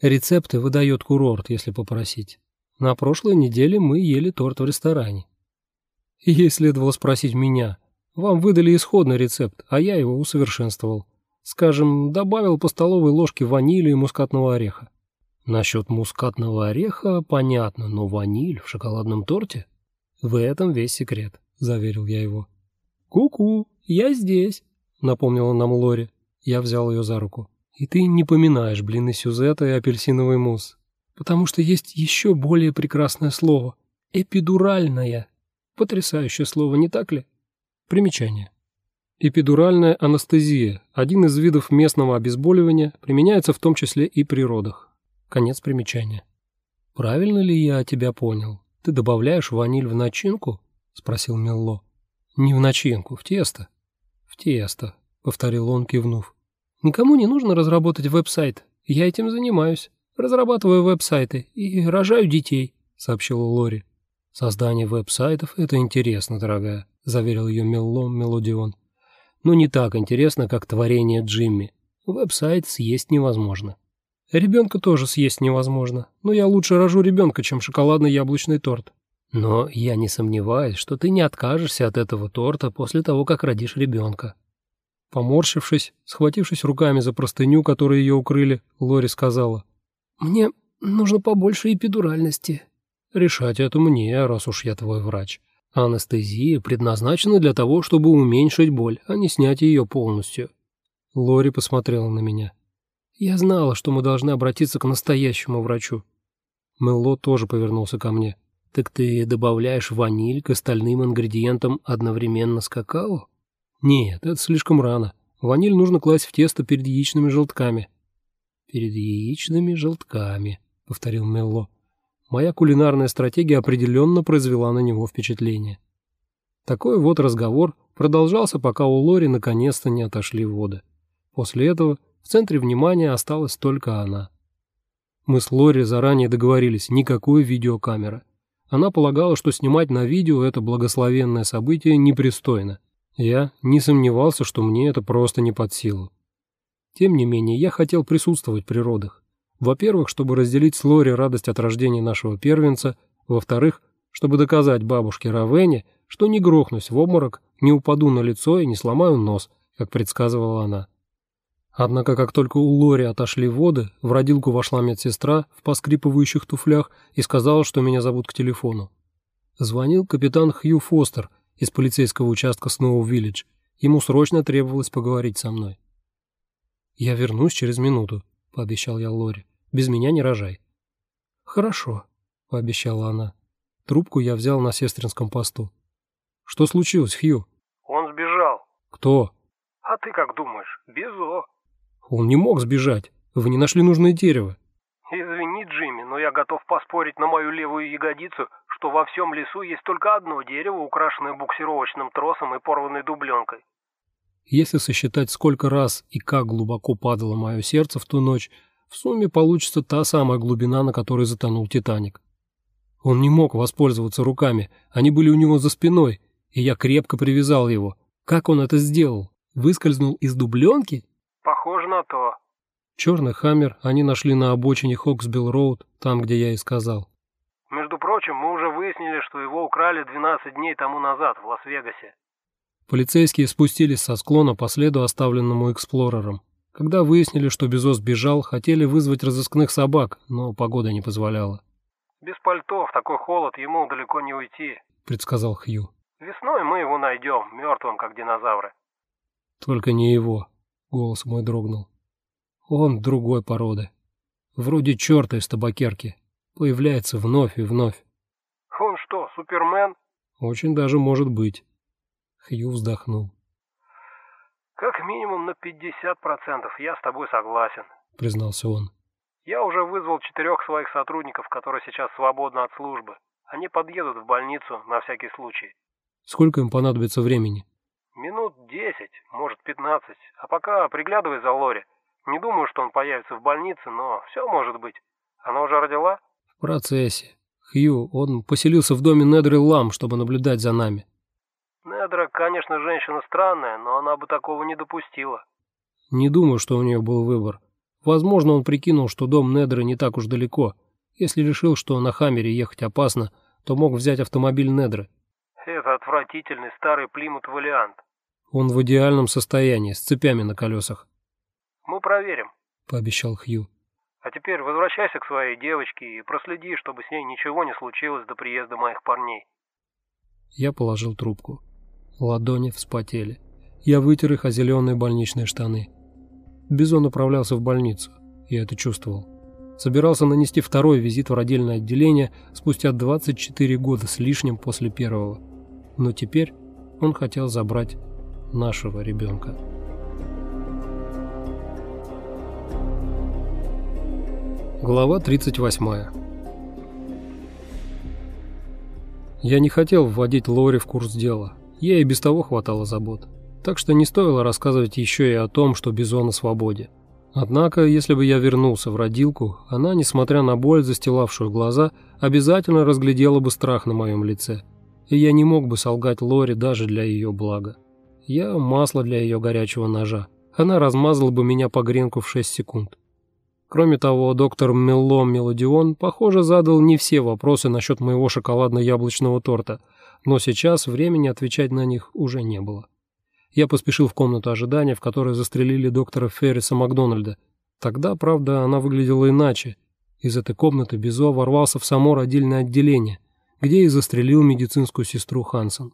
Рецепты выдает курорт, если попросить. На прошлой неделе мы ели торт в ресторане. Ей следовало спросить меня. Вам выдали исходный рецепт, а я его усовершенствовал. Скажем, добавил по столовой ложке ванили и мускатного ореха. Насчет мускатного ореха понятно, но ваниль в шоколадном торте? В этом весь секрет, заверил я его. «Ку-ку, я здесь», — напомнила нам Лори. Я взял ее за руку. «И ты не поминаешь блины Сюзетта и апельсиновый мусс, потому что есть еще более прекрасное слово — эпидуральное. Потрясающее слово, не так ли? Примечание. Эпидуральная анестезия – один из видов местного обезболивания, применяется в том числе и при родах. Конец примечания. «Правильно ли я тебя понял? Ты добавляешь ваниль в начинку?» – спросил Мелло. «Не в начинку, в тесто». «В тесто», — повторил он, кивнув. «Никому не нужно разработать веб-сайт. Я этим занимаюсь. Разрабатываю веб-сайты и рожаю детей», — сообщила Лори. «Создание веб-сайтов — это интересно, дорогая», — заверил ее Мелло Мелодион. «Но не так интересно, как творение Джимми. Веб-сайт съесть невозможно». «Ребенка тоже съесть невозможно, но я лучше рожу ребенка, чем шоколадный яблочный торт». Но я не сомневаюсь, что ты не откажешься от этого торта после того, как родишь ребенка. Поморщившись, схватившись руками за простыню, которой ее укрыли, Лори сказала. «Мне нужно побольше эпидуральности». «Решать это мне, раз уж я твой врач. Анестезия предназначена для того, чтобы уменьшить боль, а не снять ее полностью». Лори посмотрела на меня. «Я знала, что мы должны обратиться к настоящему врачу». Мелло тоже повернулся ко мне. Так ты добавляешь ваниль к остальным ингредиентам одновременно с какао? Нет, это слишком рано. Ваниль нужно класть в тесто перед яичными желтками. Перед яичными желтками, повторил Мелло. Моя кулинарная стратегия определенно произвела на него впечатление. Такой вот разговор продолжался, пока у Лори наконец-то не отошли воды. После этого в центре внимания осталась только она. Мы с Лори заранее договорились, никакой видеокамеры. Она полагала, что снимать на видео это благословенное событие непристойно. Я не сомневался, что мне это просто не под силу. Тем не менее, я хотел присутствовать при родах. Во-первых, чтобы разделить с Лори радость от рождения нашего первенца. Во-вторых, чтобы доказать бабушке Равене, что не грохнусь в обморок, не упаду на лицо и не сломаю нос, как предсказывала она. Однако, как только у Лори отошли воды, в родилку вошла медсестра в поскрипывающих туфлях и сказала, что меня зовут к телефону. Звонил капитан Хью Фостер из полицейского участка Сноу-Виллидж. Ему срочно требовалось поговорить со мной. «Я вернусь через минуту», — пообещал я Лори. «Без меня не рожай». «Хорошо», — пообещала она. Трубку я взял на сестринском посту. «Что случилось, Хью?» «Он сбежал». «Кто?» «А ты как думаешь? Безо». Он не мог сбежать. Вы не нашли нужное дерево. Извини, Джимми, но я готов поспорить на мою левую ягодицу, что во всем лесу есть только одно дерево, украшенное буксировочным тросом и порванной дубленкой. Если сосчитать, сколько раз и как глубоко падало мое сердце в ту ночь, в сумме получится та самая глубина, на которой затонул Титаник. Он не мог воспользоваться руками, они были у него за спиной, и я крепко привязал его. Как он это сделал? Выскользнул из дубленки? Похоже на то. Черный хаммер они нашли на обочине Хоксбилл-Роуд, там, где я и сказал. Между прочим, мы уже выяснили, что его украли 12 дней тому назад в Лас-Вегасе. Полицейские спустились со склона по следу, оставленному эксплорером. Когда выяснили, что Безос бежал, хотели вызвать разыскных собак, но погода не позволяла. «Без пальто в такой холод ему далеко не уйти», — предсказал Хью. «Весной мы его найдем, мертвым, как динозавры». «Только не его», Голос мой дрогнул. Он другой породы. Вроде черта из табакерки. Появляется вновь и вновь. Супермен? Очень даже может быть. Хью вздохнул. Как минимум на 50% я с тобой согласен, признался он. Я уже вызвал четырех своих сотрудников, которые сейчас свободны от службы. Они подъедут в больницу на всякий случай. Сколько им понадобится времени? Минут десять, может пятнадцать. А пока приглядывай за Лори. Не думаю, что он появится в больнице, но все может быть. Она уже родила? В процессе. Хью, он поселился в доме Недры Лам, чтобы наблюдать за нами. Недра, конечно, женщина странная, но она бы такого не допустила. Не думаю, что у нее был выбор. Возможно, он прикинул, что дом Недра не так уж далеко. Если решил, что на Хаммере ехать опасно, то мог взять автомобиль Недра. Это отвратительный старый Плимут Валиант. Он в идеальном состоянии, с цепями на колесах. Мы проверим, пообещал Хью. А теперь возвращайся к своей девочке и проследи, чтобы с ней ничего не случилось до приезда моих парней. Я положил трубку. Ладони вспотели. Я вытер их о зеленые больничные штаны. Бизон направлялся в больницу. Я это чувствовал. Собирался нанести второй визит в родильное отделение спустя 24 года с лишним после первого. Но теперь он хотел забрать нашего ребенка. Глава 38 Я не хотел вводить Лори в курс дела. Ей и без того хватало забот. Так что не стоило рассказывать еще и о том, что Бизон на свободе. Однако, если бы я вернулся в родилку, она, несмотря на боль, застилавшую глаза, обязательно разглядела бы страх на моем лице. И я не мог бы солгать Лори даже для ее блага. Я масло для ее горячего ножа. Она размазала бы меня по гренку в 6 секунд. Кроме того, доктор Мелло Мелодион, похоже, задал не все вопросы насчет моего шоколадно-яблочного торта, но сейчас времени отвечать на них уже не было. Я поспешил в комнату ожидания, в которой застрелили доктора Ферриса Макдональда. Тогда, правда, она выглядела иначе. Из этой комнаты Бизо ворвался в само родильное отделение, где и застрелил медицинскую сестру Хансен.